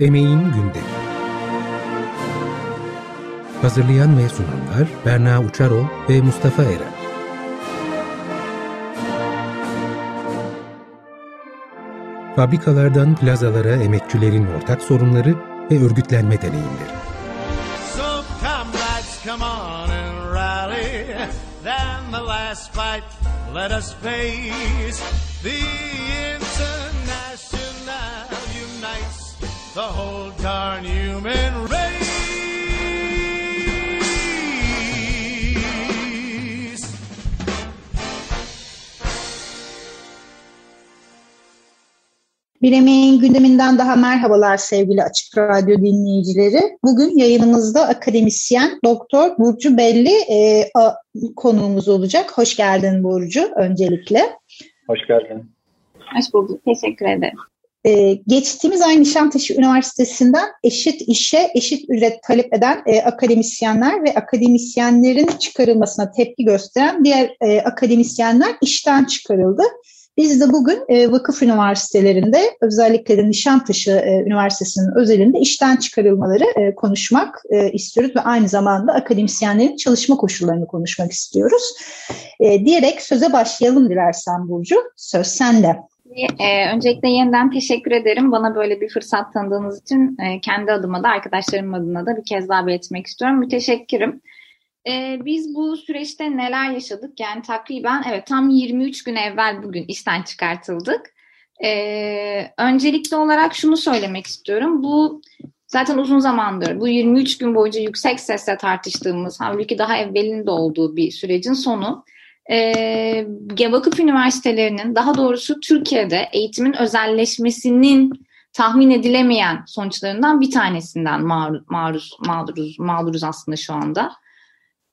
Emeğin Gündemi. Hazırlayan ve sunanlar Berna Uçarol ve Mustafa Eren. Fabrikalardan plazalara emekçilerin ortak sorunları ve örgütlenme deneyimleri. So comrades come on and rally, then the last fight let us face the unites the whole darn human race. Bir emeğin gündeminden daha merhabalar sevgili Açık Radyo dinleyicileri. Bugün yayınımızda akademisyen Doktor Burcu Belli e, a, konuğumuz olacak. Hoş geldin Burcu öncelikle. Hoş geldin. Hoş bulduk. Teşekkür ederim. Ee, geçtiğimiz ay Nişantaşı Üniversitesi'nden eşit işe eşit ücret talep eden e, akademisyenler ve akademisyenlerin çıkarılmasına tepki gösteren diğer e, akademisyenler işten çıkarıldı. Biz de bugün e, vakıf üniversitelerinde özellikle de Nişantaşı e, Üniversitesi'nin özelinde işten çıkarılmaları e, konuşmak e, istiyoruz ve aynı zamanda akademisyenlerin çalışma koşullarını konuşmak istiyoruz. E, diyerek söze başlayalım dilersen Burcu. Söz sende. Ee, öncelikle yeniden teşekkür ederim. Bana böyle bir fırsat tanıdığınız için e, kendi adıma da arkadaşlarım adına da bir kez daha belirtmek istiyorum. Müteşekkirim. Ee, biz bu süreçte neler yaşadık? Yani takriben evet tam 23 gün evvel bugün işten çıkartıldık. Ee, öncelikli olarak şunu söylemek istiyorum. Bu zaten uzun zamandır bu 23 gün boyunca yüksek sesle tartıştığımız halbuki daha evvelinde olduğu bir sürecin sonu. Ee, vakıf üniversitelerinin daha doğrusu Türkiye'de eğitimin özelleşmesinin tahmin edilemeyen sonuçlarından bir tanesinden maruz, maruz mağduruz, mağduruz aslında şu anda.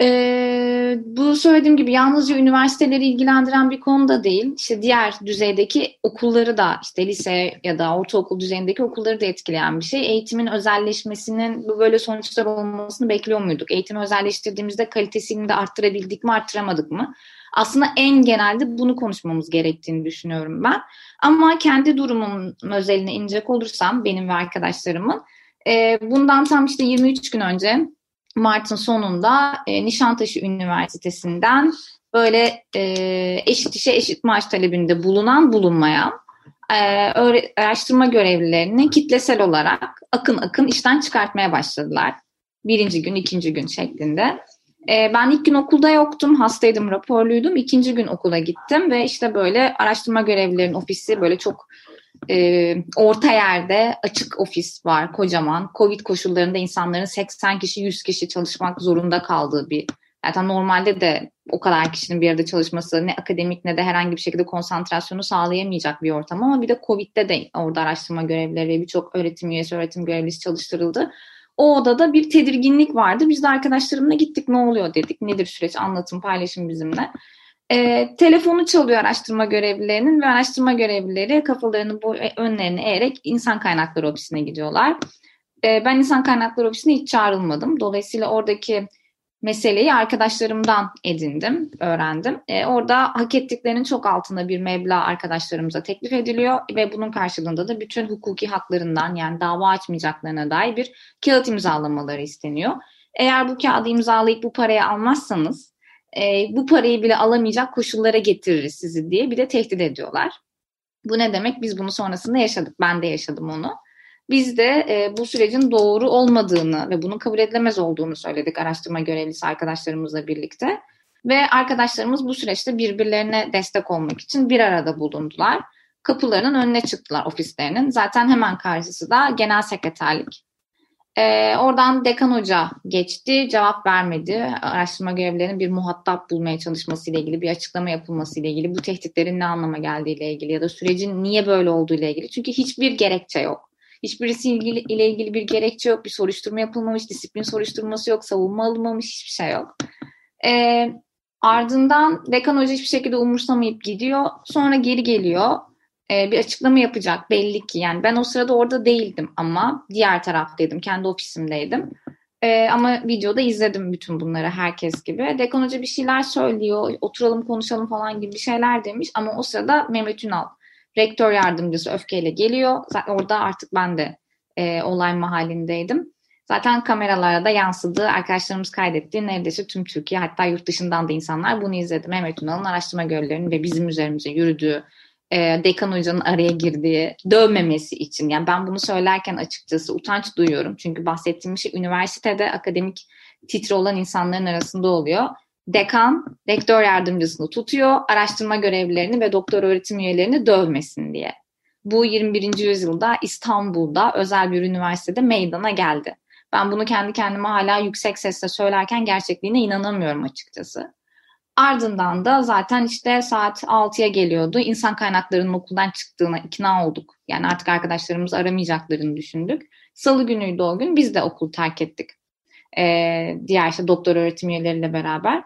Ee, bu söylediğim gibi yalnızca üniversiteleri ilgilendiren bir konu da değil. İşte diğer düzeydeki okulları da işte lise ya da ortaokul düzeyindeki okulları da etkileyen bir şey. Eğitimin özelleşmesinin böyle sonuçlar olmasını bekliyor muyduk? Eğitimi özelleştirdiğimizde kalitesini de arttırabildik mi, arttıramadık mı? Aslında en genelde bunu konuşmamız gerektiğini düşünüyorum ben. Ama kendi durumumun özeline inecek olursam benim ve arkadaşlarımın e, bundan tam işte 23 gün önce Mart'ın sonunda e, Nişantaşı Üniversitesi'nden böyle e, eşit işe eşit maaş talebinde bulunan bulunmayan e, araştırma görevlilerini kitlesel olarak akın akın işten çıkartmaya başladılar. Birinci gün, ikinci gün şeklinde. E, ben ilk gün okulda yoktum, hastaydım, raporluydum. İkinci gün okula gittim ve işte böyle araştırma görevlilerinin ofisi böyle çok e, orta yerde açık ofis var kocaman. Covid koşullarında insanların 80 kişi 100 kişi çalışmak zorunda kaldığı bir zaten normalde de o kadar kişinin bir arada çalışması ne akademik ne de herhangi bir şekilde konsantrasyonu sağlayamayacak bir ortam ama bir de Covid'de de orada araştırma görevlileri birçok öğretim üyesi, öğretim görevlisi çalıştırıldı. O odada bir tedirginlik vardı. Biz de arkadaşlarımla gittik ne oluyor dedik. Nedir süreç anlatın paylaşın bizimle. E, telefonu çalıyor araştırma görevlilerinin ve araştırma görevlileri kafalarını bu e, önlerine eğerek insan kaynakları ofisine gidiyorlar. E, ben insan kaynakları ofisine hiç çağrılmadım. Dolayısıyla oradaki meseleyi arkadaşlarımdan edindim, öğrendim. E, orada hak ettiklerinin çok altında bir meblağ arkadaşlarımıza teklif ediliyor ve bunun karşılığında da bütün hukuki haklarından yani dava açmayacaklarına dair bir kağıt imzalamaları isteniyor. Eğer bu kağıdı imzalayıp bu parayı almazsanız e, bu parayı bile alamayacak koşullara getiririz sizi diye bir de tehdit ediyorlar. Bu ne demek? Biz bunu sonrasında yaşadık. Ben de yaşadım onu. Biz de e, bu sürecin doğru olmadığını ve bunun kabul edilemez olduğunu söyledik araştırma görevlisi arkadaşlarımızla birlikte. Ve arkadaşlarımız bu süreçte birbirlerine destek olmak için bir arada bulundular. Kapılarının önüne çıktılar ofislerinin. Zaten hemen karşısı da genel sekreterlik. Ee, oradan dekan hoca geçti, cevap vermedi. Araştırma görevlilerinin bir muhatap bulmaya çalışması ile ilgili, bir açıklama yapılması ile ilgili, bu tehditlerin ne anlama geldiği ilgili ya da sürecin niye böyle olduğu ile ilgili. Çünkü hiçbir gerekçe yok. Hiçbirisi ilgili, ile ilgili bir gerekçe yok, bir soruşturma yapılmamış, disiplin soruşturması yok, savunma alınmamış, hiçbir şey yok. Ee, ardından dekan hoca hiçbir şekilde umursamayıp gidiyor. Sonra geri geliyor e, bir açıklama yapacak belli ki. Yani ben o sırada orada değildim ama diğer taraftaydım. Kendi ofisimdeydim. E, ama videoda izledim bütün bunları herkes gibi. Dekan Hoca bir şeyler söylüyor. Oturalım konuşalım falan gibi şeyler demiş. Ama o sırada Mehmet Ünal rektör yardımcısı öfkeyle geliyor. Zaten orada artık ben de e, olay mahallindeydim. Zaten kameralara da yansıdı. Arkadaşlarımız kaydetti. Neredeyse tüm Türkiye hatta yurt dışından da insanlar bunu izledi. Mehmet Ünal'ın araştırma görevlerinin ve bizim üzerimize yürüdüğü, e, dekan hocanın araya girdiği, dövmemesi için. Yani ben bunu söylerken açıkçası utanç duyuyorum. Çünkü bahsettiğim şey üniversitede akademik titre olan insanların arasında oluyor. Dekan, rektör yardımcısını tutuyor, araştırma görevlilerini ve doktor öğretim üyelerini dövmesin diye. Bu 21. yüzyılda İstanbul'da özel bir üniversitede meydana geldi. Ben bunu kendi kendime hala yüksek sesle söylerken gerçekliğine inanamıyorum açıkçası. Ardından da zaten işte saat 6'ya geliyordu. İnsan kaynaklarının okuldan çıktığına ikna olduk. Yani artık arkadaşlarımız aramayacaklarını düşündük. Salı günüydü o gün. Biz de okul terk ettik. Ee, diğer işte doktor öğretim üyeleriyle beraber.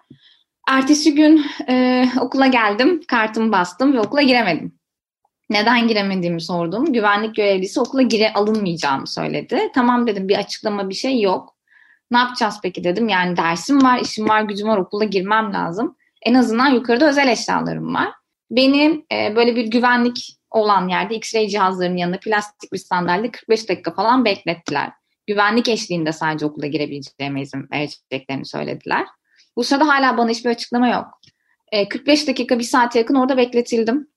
Ertesi gün e, okula geldim. Kartımı bastım ve okula giremedim. Neden giremediğimi sordum. Güvenlik görevlisi okula gire alınmayacağımı söyledi. Tamam dedim bir açıklama bir şey yok. Ne yapacağız peki dedim. Yani dersim var, işim var, gücüm var, okula girmem lazım. En azından yukarıda özel eşyalarım var. Beni e, böyle bir güvenlik olan yerde X-ray cihazlarının yanında plastik bir sandalye 45 dakika falan beklettiler. Güvenlik eşliğinde sadece okula girebileceğime izin vereceklerini söylediler. Bu sırada hala bana hiçbir açıklama yok. E, 45 dakika, bir saate yakın orada bekletildim.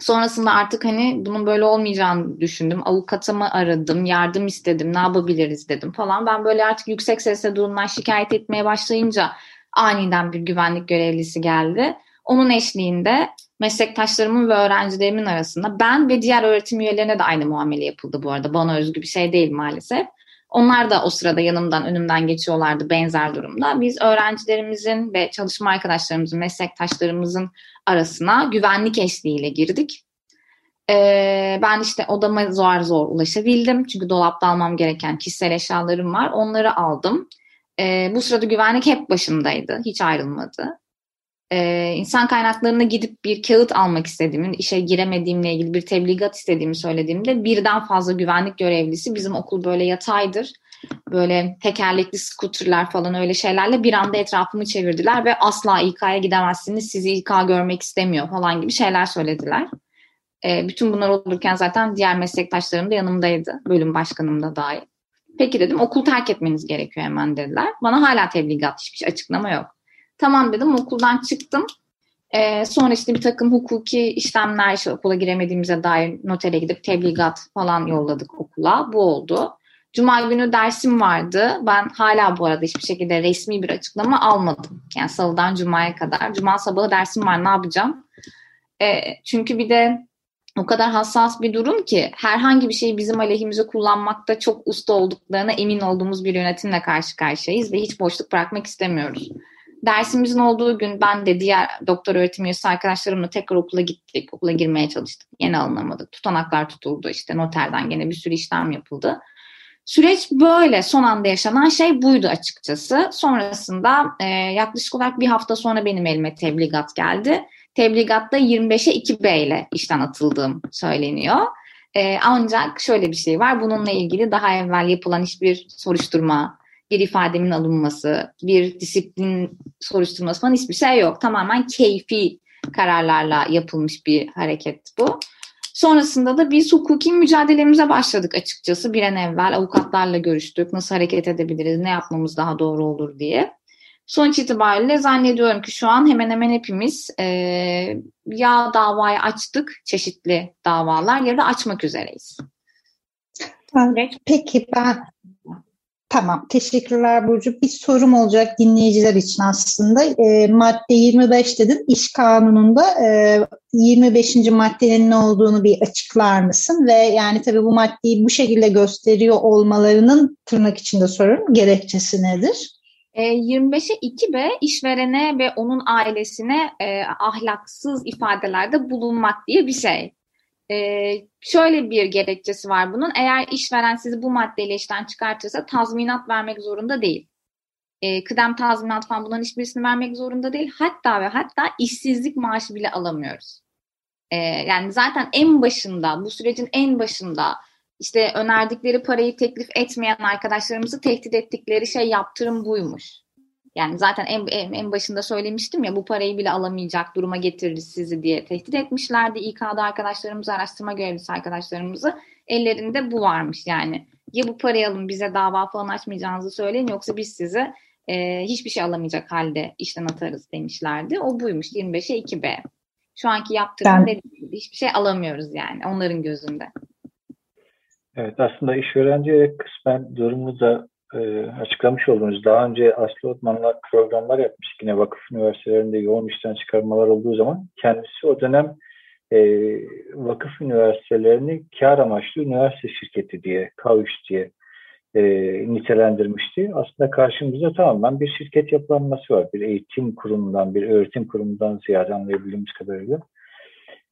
Sonrasında artık hani bunun böyle olmayacağını düşündüm. Avukatımı aradım, yardım istedim, ne yapabiliriz dedim falan. Ben böyle artık yüksek sesle durumdan şikayet etmeye başlayınca aniden bir güvenlik görevlisi geldi. Onun eşliğinde meslektaşlarımın ve öğrencilerimin arasında ben ve diğer öğretim üyelerine de aynı muamele yapıldı bu arada. Bana özgü bir şey değil maalesef. Onlar da o sırada yanımdan, önümden geçiyorlardı benzer durumda. Biz öğrencilerimizin ve çalışma arkadaşlarımızın, meslektaşlarımızın arasına güvenlik eşliğiyle girdik. Ee, ben işte odama zor zor ulaşabildim. Çünkü dolapta almam gereken kişisel eşyalarım var. Onları aldım. Ee, bu sırada güvenlik hep başımdaydı. Hiç ayrılmadı. Ee, insan kaynaklarına gidip bir kağıt almak istediğimi, işe giremediğimle ilgili bir tebligat istediğimi söylediğimde birden fazla güvenlik görevlisi bizim okul böyle yataydır. Böyle tekerlekli skuterler falan öyle şeylerle bir anda etrafımı çevirdiler ve asla İK'ya gidemezsiniz, sizi İK görmek istemiyor falan gibi şeyler söylediler. E, bütün bunlar olurken zaten diğer meslektaşlarım da yanımdaydı. Bölüm başkanım da dahil. Peki dedim okul terk etmeniz gerekiyor hemen dediler. Bana hala tebligat hiçbir açıklama yok. Tamam dedim okuldan çıktım. Ee, sonra işte bir takım hukuki işlemler işte okula giremediğimize dair notere gidip tebligat falan yolladık okula. Bu oldu. Cuma günü dersim vardı. Ben hala bu arada hiçbir şekilde resmi bir açıklama almadım. Yani salıdan cumaya kadar. Cuma sabahı dersim var ne yapacağım? E, çünkü bir de o kadar hassas bir durum ki herhangi bir şeyi bizim aleyhimize kullanmakta çok usta olduklarına emin olduğumuz bir yönetimle karşı karşıyayız ve hiç boşluk bırakmak istemiyoruz. Dersimizin olduğu gün ben de diğer doktor öğretim üyesi arkadaşlarımla tekrar okula gittik. Okula girmeye çalıştık. Yeni alınamadık. Tutanaklar tutuldu işte noterden gene bir sürü işlem yapıldı. Süreç böyle son anda yaşanan şey buydu açıkçası. Sonrasında e, yaklaşık olarak bir hafta sonra benim elime tebligat geldi. Tebligatta 25'e 2B ile işten atıldığım söyleniyor. E, ancak şöyle bir şey var. Bununla ilgili daha evvel yapılan hiçbir soruşturma, bir ifademin alınması, bir disiplin soruşturması falan hiçbir şey yok. Tamamen keyfi kararlarla yapılmış bir hareket bu. Sonrasında da biz hukuki mücadelemize başladık açıkçası. Bir an evvel avukatlarla görüştük. Nasıl hareket edebiliriz, ne yapmamız daha doğru olur diye. Sonuç itibariyle zannediyorum ki şu an hemen hemen hepimiz e, ya davayı açtık, çeşitli davalar ya da açmak üzereyiz. Peki ben Tamam, teşekkürler Burcu. Bir sorum olacak dinleyiciler için aslında. E, madde 25 dedin, iş kanununda e, 25. maddenin ne olduğunu bir açıklar mısın? Ve yani tabii bu maddeyi bu şekilde gösteriyor olmalarının tırnak içinde soruyorum, gerekçesi nedir? E, 25'e 2B işverene ve onun ailesine e, ahlaksız ifadelerde bulunmak diye bir şey. Ee, şöyle bir gerekçesi var bunun. Eğer işveren sizi bu maddeyle işten çıkartırsa tazminat vermek zorunda değil. Ee, kıdem tazminat falan bunların hiçbirisini vermek zorunda değil. Hatta ve hatta işsizlik maaşı bile alamıyoruz. Ee, yani zaten en başında, bu sürecin en başında işte önerdikleri parayı teklif etmeyen arkadaşlarımızı tehdit ettikleri şey yaptırım buymuş. Yani zaten en, en, en başında söylemiştim ya bu parayı bile alamayacak duruma getiririz sizi diye tehdit etmişlerdi. İK'da arkadaşlarımızı, araştırma görevlisi arkadaşlarımızı ellerinde bu varmış yani. ya bu parayı alın bize dava falan açmayacağınızı söyleyin yoksa biz size e, hiçbir şey alamayacak halde işten atarız demişlerdi. O buymuş 25'e 2B. Şu anki yaptığım ben... hiçbir şey alamıyoruz yani onların gözünde. Evet aslında işverenciye kısmen durumu da e, açıklamış oldunuz. Daha önce Aslı Otman'la programlar yapmış yine vakıf üniversitelerinde yoğun işten çıkarmalar olduğu zaman kendisi o dönem e, vakıf üniversitelerini kar amaçlı üniversite şirketi diye, KAVÜŞ diye e, nitelendirmişti. Aslında karşımızda tamamen bir şirket yapılanması var. Bir eğitim kurumundan, bir öğretim kurumundan ziyade anlayabildiğimiz kadarıyla.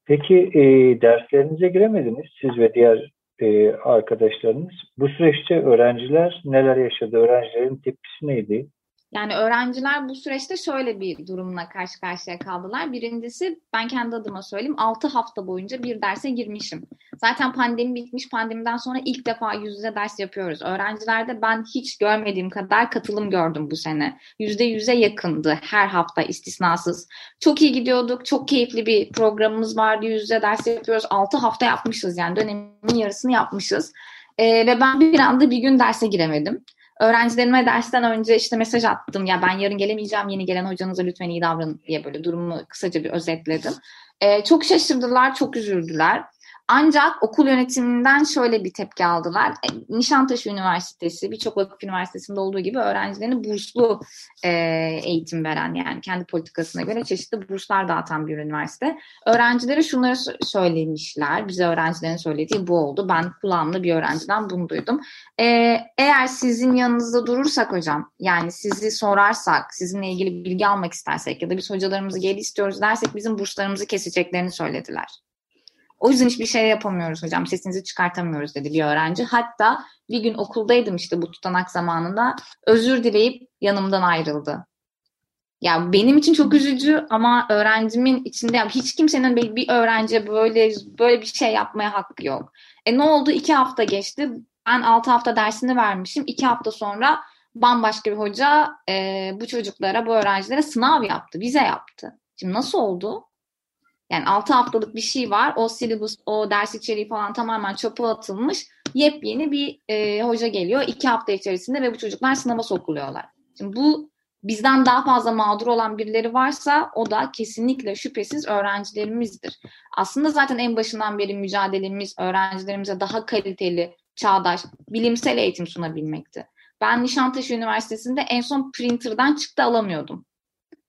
Peki e, derslerinize giremediniz siz ve diğer e, arkadaşlarınız. Bu süreçte öğrenciler neler yaşadı? Öğrencilerin tepkisi neydi? Yani öğrenciler bu süreçte şöyle bir durumla karşı karşıya kaldılar. Birincisi ben kendi adıma söyleyeyim 6 hafta boyunca bir derse girmişim. Zaten pandemi bitmiş. Pandemiden sonra ilk defa yüz yüze ders yapıyoruz. Öğrencilerde ben hiç görmediğim kadar katılım gördüm bu sene. Yüzde yüze yakındı her hafta istisnasız. Çok iyi gidiyorduk. Çok keyifli bir programımız vardı. Yüz yüze ders yapıyoruz. 6 hafta yapmışız yani dönemin yarısını yapmışız. Ee, ve ben bir anda bir gün derse giremedim. Öğrencilerime dersten önce işte mesaj attım. Ya ben yarın gelemeyeceğim. Yeni gelen hocanıza lütfen iyi davranın diye böyle durumu kısaca bir özetledim. Ee, çok şaşırdılar, çok üzüldüler. Ancak okul yönetiminden şöyle bir tepki aldılar. E, Nişantaşı Üniversitesi birçok vakıf üniversitesinde olduğu gibi öğrencilerine burslu e, eğitim veren yani kendi politikasına göre çeşitli burslar dağıtan bir üniversite. Öğrencilere şunları söylemişler. Bize öğrencilerin söylediği bu oldu. Ben kulağımla bir öğrenciden bunu duydum. E, eğer sizin yanınızda durursak hocam yani sizi sorarsak sizinle ilgili bilgi almak istersek ya da biz hocalarımızı geri istiyoruz dersek bizim burslarımızı keseceklerini söylediler. O yüzden hiçbir şey yapamıyoruz hocam. Sesinizi çıkartamıyoruz dedi bir öğrenci. Hatta bir gün okuldaydım işte bu tutanak zamanında. Özür dileyip yanımdan ayrıldı. Ya benim için çok üzücü ama öğrencimin içinde ya hiç kimsenin bir öğrenciye böyle böyle bir şey yapmaya hakkı yok. E ne oldu? İki hafta geçti. Ben altı hafta dersini vermişim. İki hafta sonra bambaşka bir hoca e, bu çocuklara, bu öğrencilere sınav yaptı, vize yaptı. Şimdi nasıl oldu? Yani 6 haftalık bir şey var. O syllabus, o ders içeriği falan tamamen çöpe atılmış. Yepyeni bir e, hoca geliyor 2 hafta içerisinde ve bu çocuklar sınava sokuluyorlar. Şimdi bu bizden daha fazla mağdur olan birileri varsa o da kesinlikle şüphesiz öğrencilerimizdir. Aslında zaten en başından beri mücadelemiz öğrencilerimize daha kaliteli, çağdaş, bilimsel eğitim sunabilmekti. Ben Nişantaşı Üniversitesi'nde en son printer'dan çıktı alamıyordum.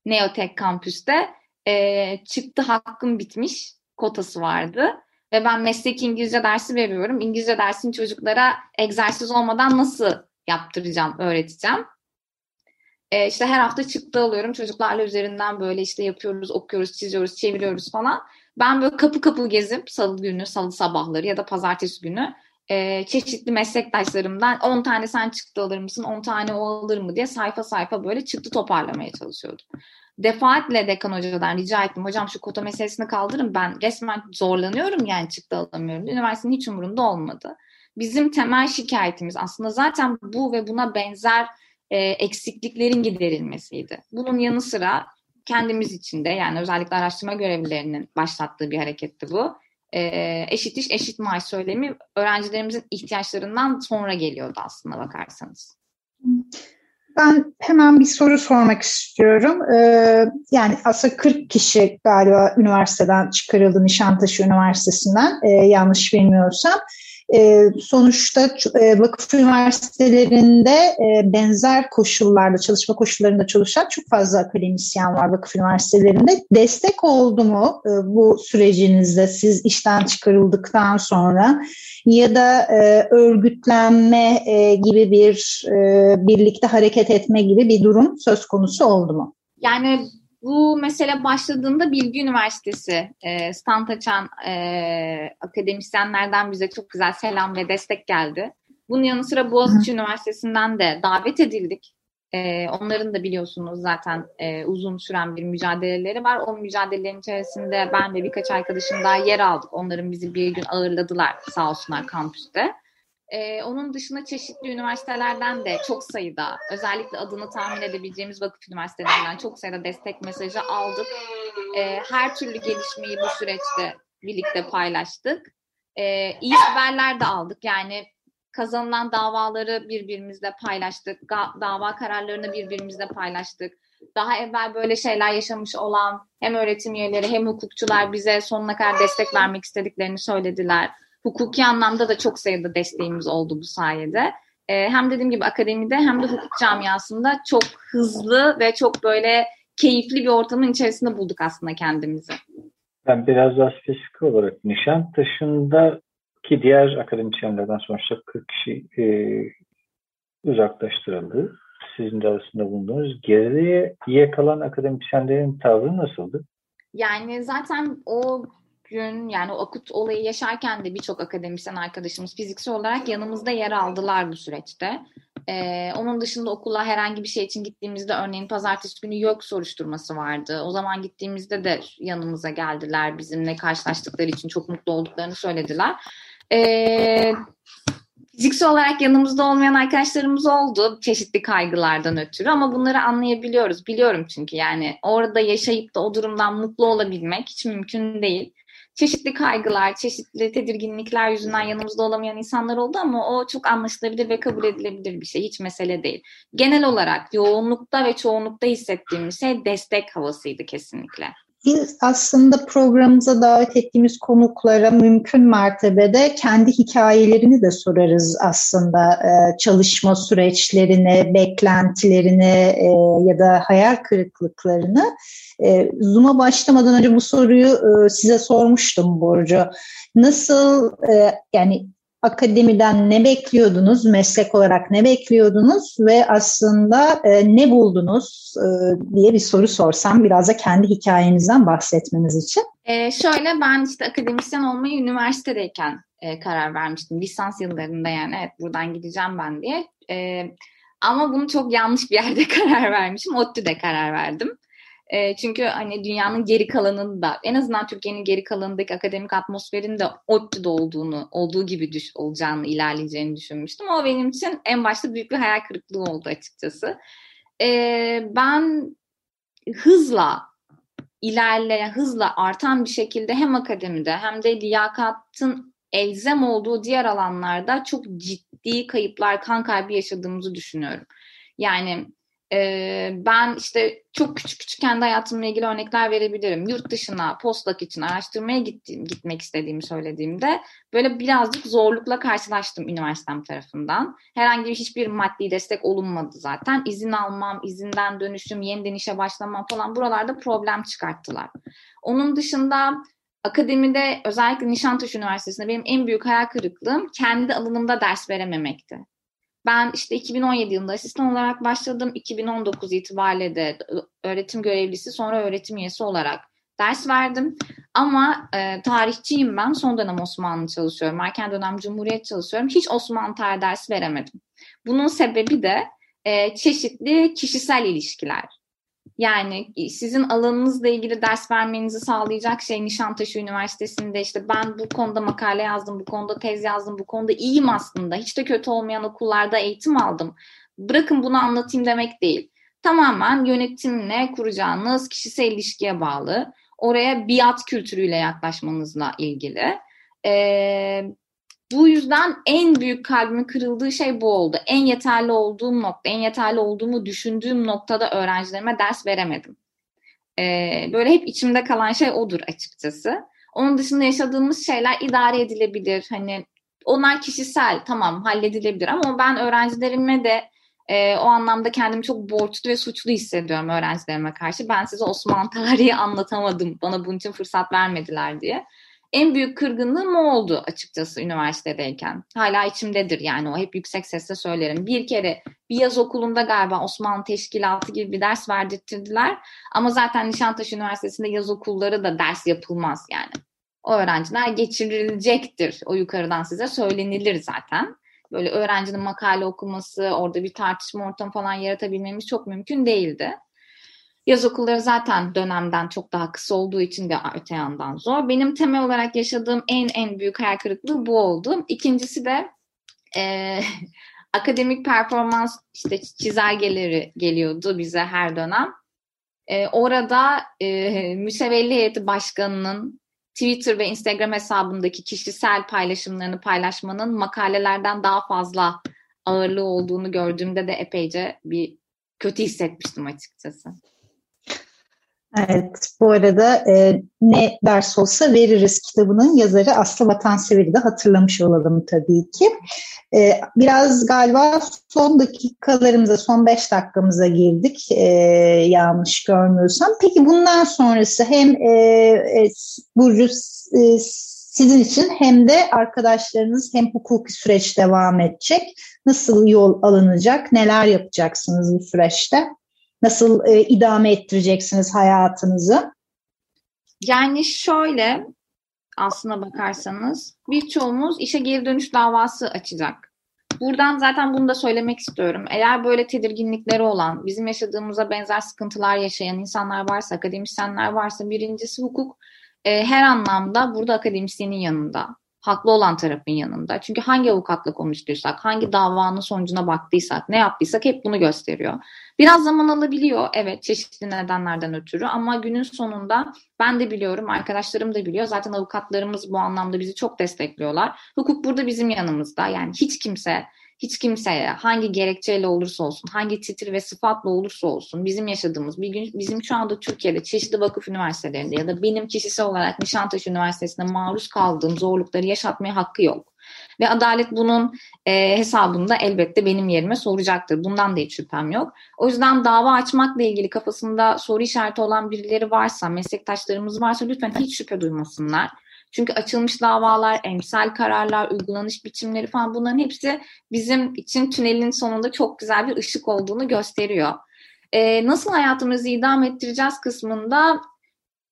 Neotek kampüste e, çıktı hakkım bitmiş kotası vardı. Ve ben meslek İngilizce dersi veriyorum. İngilizce dersini çocuklara egzersiz olmadan nasıl yaptıracağım, öğreteceğim. E, işte her hafta çıktı alıyorum. Çocuklarla üzerinden böyle işte yapıyoruz, okuyoruz, çiziyoruz, çeviriyoruz falan. Ben böyle kapı kapı gezip salı günü, salı sabahları ya da pazartesi günü e, çeşitli meslektaşlarımdan 10 tane sen çıktı alır mısın, 10 tane o alır mı diye sayfa sayfa böyle çıktı toparlamaya çalışıyordum defaatle dekan hocadan rica ettim. Hocam şu kota meselesini kaldırın. Ben resmen zorlanıyorum yani çıktı alamıyorum. Üniversitenin hiç umurunda olmadı. Bizim temel şikayetimiz aslında zaten bu ve buna benzer e, eksikliklerin giderilmesiydi. Bunun yanı sıra kendimiz için de yani özellikle araştırma görevlilerinin başlattığı bir hareketti bu. E, eşit iş eşit maaş söylemi öğrencilerimizin ihtiyaçlarından sonra geliyordu aslında bakarsanız. Ben hemen bir soru sormak istiyorum. Ee, yani aslında 40 kişi galiba üniversiteden çıkarıldı Nişantaşı Üniversitesi'nden e, yanlış bilmiyorsam. E, sonuçta e, vakıf üniversitelerinde e, benzer koşullarda, çalışma koşullarında çalışan çok fazla akademisyen var vakıf üniversitelerinde. Destek oldu mu e, bu sürecinizde siz işten çıkarıldıktan sonra ya da örgütlenme gibi bir birlikte hareket etme gibi bir durum söz konusu oldu mu? Yani bu mesele başladığında Bilgi Üniversitesi e, stand açan e, akademisyenlerden bize çok güzel selam ve destek geldi. Bunun yanı sıra Boğaziçi Hı. Üniversitesi'nden de davet edildik. E, onların da biliyorsunuz zaten e, uzun süren bir mücadeleleri var. O mücadelelerin içerisinde ben ve birkaç arkadaşım daha yer aldık. Onların bizi bir gün ağırladılar sağ olsunlar kampüste. Ee, onun dışında çeşitli üniversitelerden de çok sayıda, özellikle adını tahmin edebileceğimiz vakıf üniversitelerinden çok sayıda destek mesajı aldık. Ee, her türlü gelişmeyi bu süreçte birlikte paylaştık. Ee, iyi haberler de aldık. Yani kazanılan davaları birbirimizle paylaştık. Dava kararlarını birbirimizle paylaştık. Daha evvel böyle şeyler yaşamış olan hem öğretim üyeleri hem hukukçular bize sonuna kadar destek vermek istediklerini söylediler. Hukuki anlamda da çok sayıda desteğimiz oldu bu sayede. Ee, hem dediğim gibi akademide hem de hukuk camiasında çok hızlı ve çok böyle keyifli bir ortamın içerisinde bulduk aslında kendimizi. Ben biraz daha spesifik olarak Nişantaşı'ndaki diğer akademisyenlerden sonuçta 40 kişi e, uzaklaştırıldı. Sizin de arasında bulunduğunuz. Geriye kalan akademisyenlerin tavrı nasıldı? Yani zaten o gün yani o akut olayı yaşarken de birçok akademisyen arkadaşımız fiziksel olarak yanımızda yer aldılar bu süreçte. Ee, onun dışında okula herhangi bir şey için gittiğimizde örneğin pazartesi günü yok soruşturması vardı. O zaman gittiğimizde de yanımıza geldiler bizimle karşılaştıkları için çok mutlu olduklarını söylediler. Ee, fiziksel olarak yanımızda olmayan arkadaşlarımız oldu çeşitli kaygılardan ötürü ama bunları anlayabiliyoruz. Biliyorum çünkü yani orada yaşayıp da o durumdan mutlu olabilmek hiç mümkün değil çeşitli kaygılar, çeşitli tedirginlikler yüzünden yanımızda olamayan insanlar oldu ama o çok anlaşılabilir ve kabul edilebilir bir şey. Hiç mesele değil. Genel olarak yoğunlukta ve çoğunlukta hissettiğimiz şey destek havasıydı kesinlikle. Biz aslında programımıza davet ettiğimiz konuklara mümkün mertebede kendi hikayelerini de sorarız aslında e, çalışma süreçlerini, beklentilerini e, ya da hayal kırıklıklarını. E, Zoom'a başlamadan önce bu soruyu size sormuştum Burcu. Nasıl yani akademiden ne bekliyordunuz, meslek olarak ne bekliyordunuz ve aslında e, ne buldunuz e, diye bir soru sorsam biraz da kendi hikayenizden bahsetmeniz için. E, şöyle ben işte akademisyen olmayı üniversitedeyken e, karar vermiştim. Lisans yıllarında yani evet buradan gideceğim ben diye. E, ama bunu çok yanlış bir yerde karar vermişim. ODTÜ'de karar verdim. E, çünkü hani dünyanın geri kalanında en azından Türkiye'nin geri kalanındaki akademik atmosferin de ODTÜ'de olduğunu, olduğu gibi düş, olacağını, ilerleyeceğini düşünmüştüm. O benim için en başta büyük bir hayal kırıklığı oldu açıkçası. E, ben hızla ilerleyen, hızla artan bir şekilde hem akademide hem de liyakatın elzem olduğu diğer alanlarda çok ciddi kayıplar, kan kaybı yaşadığımızı düşünüyorum. Yani ee, ben işte çok küçük küçük kendi hayatımla ilgili örnekler verebilirim. Yurt dışına postdoc için araştırmaya gittiğim, gitmek istediğimi söylediğimde böyle birazcık zorlukla karşılaştım üniversitem tarafından. Herhangi bir hiçbir maddi destek olunmadı zaten. İzin almam, izinden dönüşüm, yeniden işe başlamam falan buralarda problem çıkarttılar. Onun dışında akademide özellikle Nişantaşı Üniversitesi'nde benim en büyük hayal kırıklığım kendi alanımda ders verememekti. Ben işte 2017 yılında asistan olarak başladım. 2019 itibariyle de öğretim görevlisi sonra öğretim üyesi olarak ders verdim. Ama e, tarihçiyim ben. Son dönem Osmanlı çalışıyorum. Erken dönem Cumhuriyet çalışıyorum. Hiç Osmanlı tarihi dersi veremedim. Bunun sebebi de e, çeşitli kişisel ilişkiler. Yani e, sizin alanınızla ilgili ders vermenizi sağlayacak şey Nişantaşı Üniversitesi'nde işte ben bu konuda makale yazdım, bu konuda tez yazdım, bu konuda iyiyim aslında. Hiç de kötü olmayan okullarda eğitim aldım. Bırakın bunu anlatayım demek değil. Tamamen yönetimle kuracağınız kişisel ilişkiye bağlı. Oraya biat kültürüyle yaklaşmanızla ilgili. Ee, bu yüzden en büyük kalbimin kırıldığı şey bu oldu. En yeterli olduğum nokta, en yeterli olduğumu düşündüğüm noktada öğrencilerime ders veremedim. Ee, böyle hep içimde kalan şey odur açıkçası. Onun dışında yaşadığımız şeyler idare edilebilir. Hani onlar kişisel tamam halledilebilir ama ben öğrencilerime de e, o anlamda kendimi çok borçlu ve suçlu hissediyorum öğrencilerime karşı. Ben size Osmanlı tarihi anlatamadım. Bana bunun için fırsat vermediler diye en büyük kırgınlığım o oldu açıkçası üniversitedeyken. Hala içimdedir yani o hep yüksek sesle söylerim. Bir kere bir yaz okulunda galiba Osmanlı Teşkilatı gibi bir ders verdirttirdiler. Ama zaten Nişantaşı Üniversitesi'nde yaz okulları da ders yapılmaz yani. O öğrenciler geçirilecektir. O yukarıdan size söylenilir zaten. Böyle öğrencinin makale okuması, orada bir tartışma ortamı falan yaratabilmemiz çok mümkün değildi. Yaz okulları zaten dönemden çok daha kısa olduğu için de öte yandan zor. Benim temel olarak yaşadığım en en büyük hayal kırıklığı bu oldu. İkincisi de e, akademik performans işte çizelgeleri geliyordu bize her dönem. E, orada e, müsevelli heyeti başkanının Twitter ve Instagram hesabındaki kişisel paylaşımlarını paylaşmanın makalelerden daha fazla ağırlığı olduğunu gördüğümde de epeyce bir kötü hissetmiştim açıkçası. Evet, bu arada e, ne ders olsa veririz kitabının yazarı Aslı Vatansever'i de hatırlamış olalım tabii ki. E, biraz galiba son dakikalarımıza, son beş dakikamıza girdik e, yanlış görmüyorsam. Peki bundan sonrası hem e, e, Burcu e, sizin için hem de arkadaşlarınız hem hukuki süreç devam edecek. Nasıl yol alınacak, neler yapacaksınız bu süreçte? Nasıl e, idame ettireceksiniz hayatınızı? Yani şöyle aslına bakarsanız birçoğumuz işe geri dönüş davası açacak. Buradan zaten bunu da söylemek istiyorum. Eğer böyle tedirginlikleri olan, bizim yaşadığımıza benzer sıkıntılar yaşayan insanlar varsa, akademisyenler varsa birincisi hukuk e, her anlamda burada akademisyenin yanında haklı olan tarafın yanında. Çünkü hangi avukatla konuştuysak, hangi davanın sonucuna baktıysak, ne yaptıysak hep bunu gösteriyor. Biraz zaman alabiliyor evet çeşitli nedenlerden ötürü ama günün sonunda ben de biliyorum, arkadaşlarım da biliyor. Zaten avukatlarımız bu anlamda bizi çok destekliyorlar. Hukuk burada bizim yanımızda. Yani hiç kimse hiç kimseye hangi gerekçeyle olursa olsun, hangi titir ve sıfatla olursa olsun bizim yaşadığımız bir gün bizim şu anda Türkiye'de çeşitli vakıf üniversitelerinde ya da benim kişisel olarak Nişantaşı Üniversitesi'nde maruz kaldığım zorlukları yaşatmaya hakkı yok. Ve adalet bunun e, hesabında elbette benim yerime soracaktır. Bundan da hiç şüphem yok. O yüzden dava açmakla ilgili kafasında soru işareti olan birileri varsa, meslektaşlarımız varsa lütfen hiç şüphe duymasınlar. Çünkü açılmış davalar, emsal kararlar, uygulanış biçimleri falan bunların hepsi bizim için tünelin sonunda çok güzel bir ışık olduğunu gösteriyor. Ee, nasıl hayatımızı idam ettireceğiz kısmında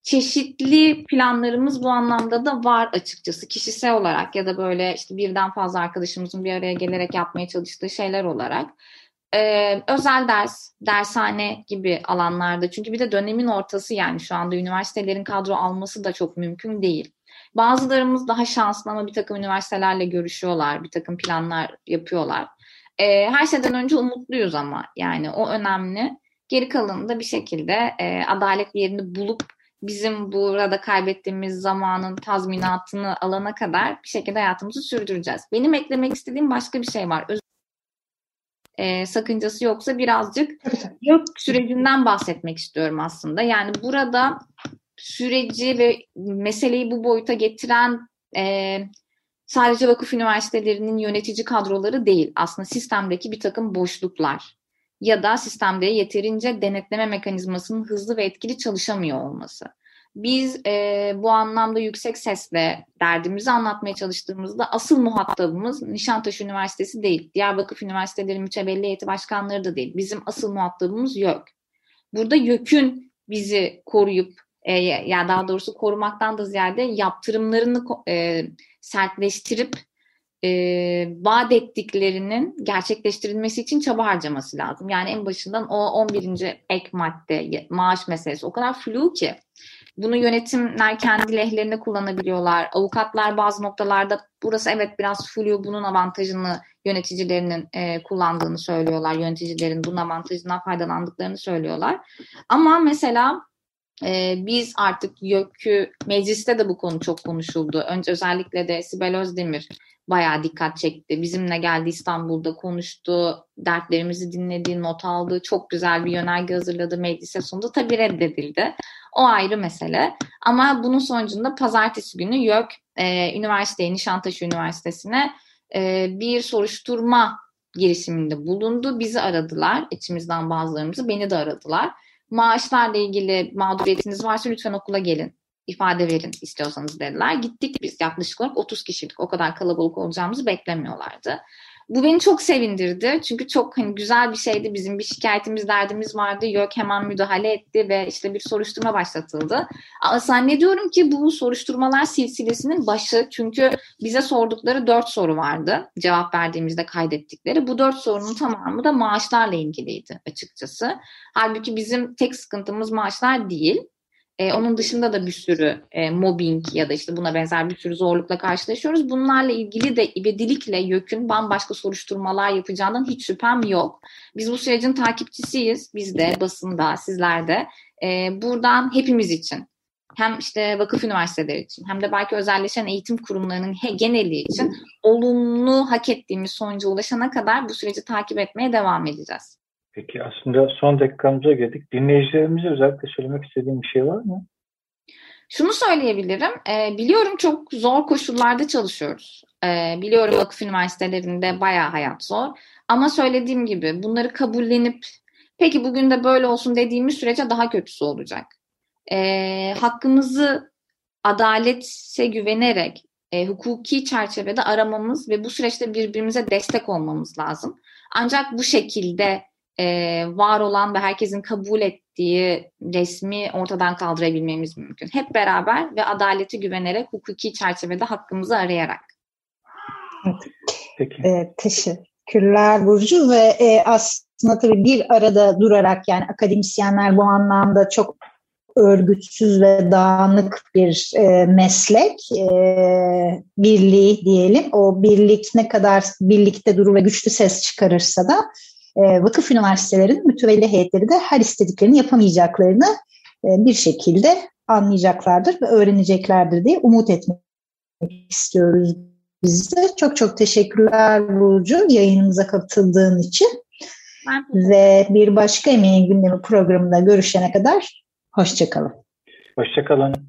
çeşitli planlarımız bu anlamda da var açıkçası kişisel olarak ya da böyle işte birden fazla arkadaşımızın bir araya gelerek yapmaya çalıştığı şeyler olarak. Ee, özel ders, dershane gibi alanlarda çünkü bir de dönemin ortası yani şu anda üniversitelerin kadro alması da çok mümkün değil. Bazılarımız daha şanslı ama bir takım üniversitelerle görüşüyorlar, bir takım planlar yapıyorlar. E, her şeyden önce umutluyuz ama yani o önemli. Geri kalanında bir şekilde e, adalet yerini bulup bizim burada kaybettiğimiz zamanın tazminatını alana kadar bir şekilde hayatımızı sürdüreceğiz. Benim eklemek istediğim başka bir şey var. Öz e, sakıncası yoksa birazcık yok sürecinden bahsetmek istiyorum aslında. Yani burada süreci ve meseleyi bu boyuta getiren e, sadece vakıf üniversitelerinin yönetici kadroları değil. Aslında sistemdeki bir takım boşluklar ya da sistemde yeterince denetleme mekanizmasının hızlı ve etkili çalışamıyor olması. Biz e, bu anlamda yüksek sesle derdimizi anlatmaya çalıştığımızda asıl muhatabımız Nişantaşı Üniversitesi değil. Diğer vakıf üniversiteleri mütevelli heyeti başkanları da değil. Bizim asıl muhatabımız YÖK. Burada YÖK'ün bizi koruyup e, yani daha doğrusu korumaktan da ziyade yaptırımlarını e, sertleştirip e, vaat ettiklerinin gerçekleştirilmesi için çaba harcaması lazım. Yani en başından o 11. ek madde maaş meselesi o kadar flu ki bunu yönetimler kendi lehlerine kullanabiliyorlar. Avukatlar bazı noktalarda burası evet biraz flu bunun avantajını yöneticilerinin e, kullandığını söylüyorlar. Yöneticilerin bunun avantajından faydalandıklarını söylüyorlar. Ama mesela ee, biz artık YÖK'ü mecliste de bu konu çok konuşuldu. Önce özellikle de Sibel Özdemir bayağı dikkat çekti. Bizimle geldi İstanbul'da konuştu, dertlerimizi dinledi, not aldı. Çok güzel bir yönerge hazırladı, meclise sundu. Tabii reddedildi. O ayrı mesele. Ama bunun sonucunda pazartesi günü YÖK e, üniversiteye, Nişantaşı Üniversitesi'ne e, bir soruşturma girişiminde bulundu. Bizi aradılar, içimizden bazılarımızı, beni de aradılar maaşlarla ilgili mağduriyetiniz varsa lütfen okula gelin ifade verin istiyorsanız dediler. Gittik biz yaklaşık olarak 30 kişilik o kadar kalabalık olacağımızı beklemiyorlardı. Bu beni çok sevindirdi. Çünkü çok hani güzel bir şeydi. Bizim bir şikayetimiz, derdimiz vardı. Yok hemen müdahale etti ve işte bir soruşturma başlatıldı. Ama zannediyorum ki bu soruşturmalar silsilesinin başı. Çünkü bize sordukları dört soru vardı. Cevap verdiğimizde kaydettikleri. Bu dört sorunun tamamı da maaşlarla ilgiliydi açıkçası. Halbuki bizim tek sıkıntımız maaşlar değil. E, onun dışında da bir sürü e, mobbing ya da işte buna benzer bir sürü zorlukla karşılaşıyoruz. Bunlarla ilgili de ibedilikle YÖK'ün bambaşka soruşturmalar yapacağından hiç şüphem yok. Biz bu sürecin takipçisiyiz. Biz de, basında, sizler de. E, buradan hepimiz için hem işte vakıf üniversiteleri için hem de belki özelleşen eğitim kurumlarının geneli için olumlu hak ettiğimiz sonuca ulaşana kadar bu süreci takip etmeye devam edeceğiz. Peki aslında son dakikamıza geldik. Dinleyicilerimize özellikle söylemek istediğim bir şey var mı? Şunu söyleyebilirim. E, biliyorum çok zor koşullarda çalışıyoruz. E, biliyorum vakıf üniversitelerinde bayağı hayat zor. Ama söylediğim gibi bunları kabullenip peki bugün de böyle olsun dediğimiz sürece daha kötüsü olacak. E, hakkımızı adaletse güvenerek e, hukuki çerçevede aramamız ve bu süreçte birbirimize destek olmamız lazım. Ancak bu şekilde e, var olan ve herkesin kabul ettiği resmi ortadan kaldırabilmemiz mümkün. Hep beraber ve adaleti güvenerek hukuki çerçevede hakkımızı arayarak. Peki. E, teşekkürler Burcu ve e, aslında tabii bir arada durarak yani akademisyenler bu anlamda çok örgütsüz ve dağınık bir e, meslek e, birliği diyelim. O birlik ne kadar birlikte durur ve güçlü ses çıkarırsa da vakıf üniversitelerinin mütevelli heyetleri de her istediklerini yapamayacaklarını e, bir şekilde anlayacaklardır ve öğreneceklerdir diye umut etmek istiyoruz biz de. Çok çok teşekkürler Burcu yayınımıza katıldığın için. Ve bir başka emeğin gündemi programında görüşene kadar hoşçakalın. Hoşçakalın.